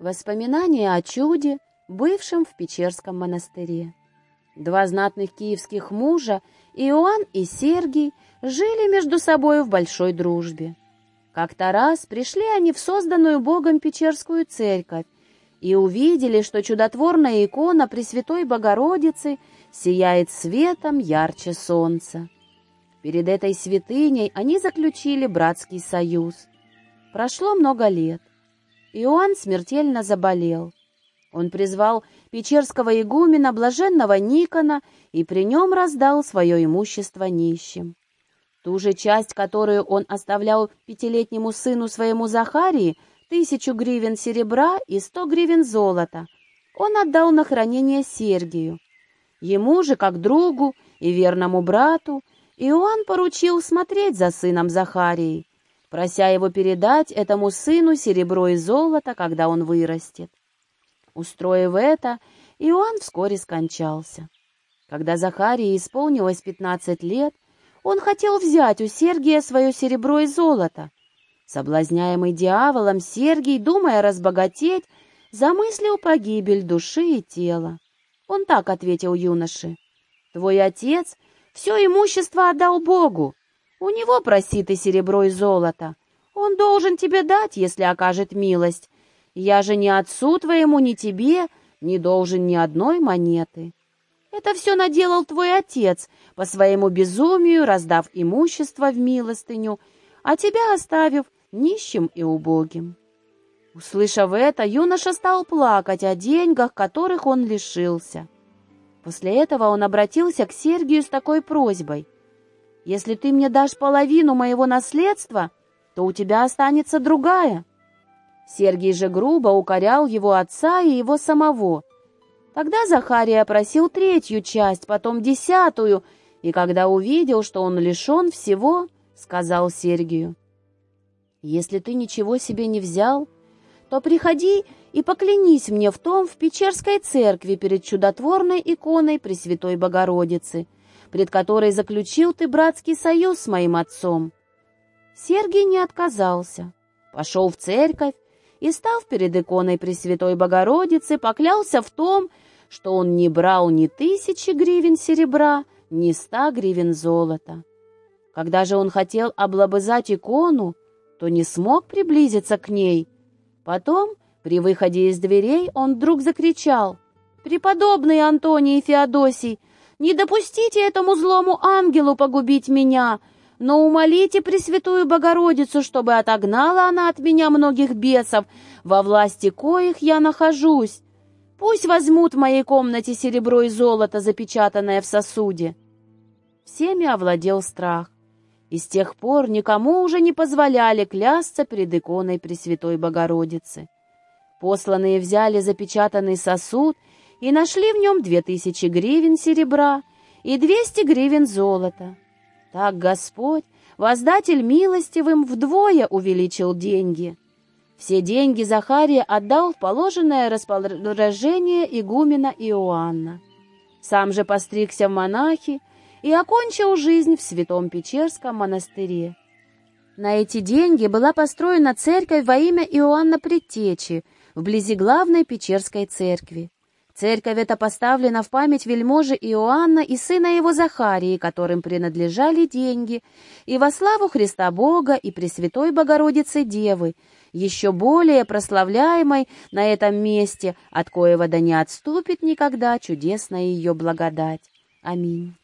Воспоминания о чуде, бывшем в Печерском монастыре. Два знатных киевских мужа, Иоанн и Сергий, жили между собой в большой дружбе. Как-то раз пришли они в созданную Богом Печерскую церковь и увидели, что чудотворная икона Пресвятой Богородицы сияет светом ярче солнца. Перед этой святыней они заключили братский союз. Прошло много лет. Иоанн смертельно заболел. Он призвал печерского игумена блаженного Никона и при нем раздал свое имущество нищим. Ту же часть, которую он оставлял пятилетнему сыну своему Захарии, тысячу гривен серебра и сто гривен золота, он отдал на хранение Сергию. Ему же, как другу и верному брату, Иоанн поручил смотреть за сыном Захарией, прося его передать этому сыну серебро и золото, когда он вырастет. Устроив это, Иоанн вскоре скончался. Когда Захарии исполнилось пятнадцать лет, он хотел взять у Сергия свое серебро и золото. Соблазняемый дьяволом, Сергий, думая разбогатеть, замыслил погибель души и тела. Он так ответил юноше. «Твой отец все имущество отдал Богу, у него проси ты серебро и золото. Он должен тебе дать, если окажет милость. Я же ни отцу твоему, ни тебе не должен ни одной монеты. Это все наделал твой отец, по своему безумию раздав имущество в милостыню, а тебя оставив нищим и убогим. Услышав это, юноша стал плакать о деньгах, которых он лишился. После этого он обратился к Сергию с такой просьбой — если ты мне дашь половину моего наследства, то у тебя останется другая». Сергий же грубо укорял его отца и его самого. Тогда Захария просил третью часть, потом десятую, и когда увидел, что он лишен всего, сказал Сергию, «Если ты ничего себе не взял, то приходи и поклянись мне в том в Печерской церкви перед чудотворной иконой Пресвятой Богородицы, пред которой заключил ты братский союз с моим отцом. Сергий не отказался, пошел в церковь и, став перед иконой Пресвятой Богородицы, поклялся в том, что он не брал ни тысячи гривен серебра, ни ста гривен золота. Когда же он хотел облобызать икону, то не смог приблизиться к ней. Потом, при выходе из дверей, он вдруг закричал «Преподобный Антоний Феодосий, не допустите этому злому ангелу погубить меня, но умолите Пресвятую Богородицу, чтобы отогнала она от меня многих бесов, во власти коих я нахожусь. Пусть возьмут в моей комнате серебро и золото, запечатанное в сосуде». Всеми овладел страх, и с тех пор никому уже не позволяли клясться перед иконой Пресвятой Богородицы. Посланные взяли запечатанный сосуд — и нашли в нем две тысячи гривен серебра и двести гривен золота. Так Господь, воздатель милостивым, вдвое увеличил деньги. Все деньги Захария отдал в положенное распоряжение игумена Иоанна. Сам же постригся в монахи и окончил жизнь в Святом Печерском монастыре. На эти деньги была построена церковь во имя Иоанна Предтечи вблизи главной Печерской церкви. Церковь эта поставлена в память вельможи Иоанна и сына его Захарии, которым принадлежали деньги, и во славу Христа Бога и Пресвятой Богородицы Девы, еще более прославляемой на этом месте, от коего да не отступит никогда чудесная ее благодать. Аминь.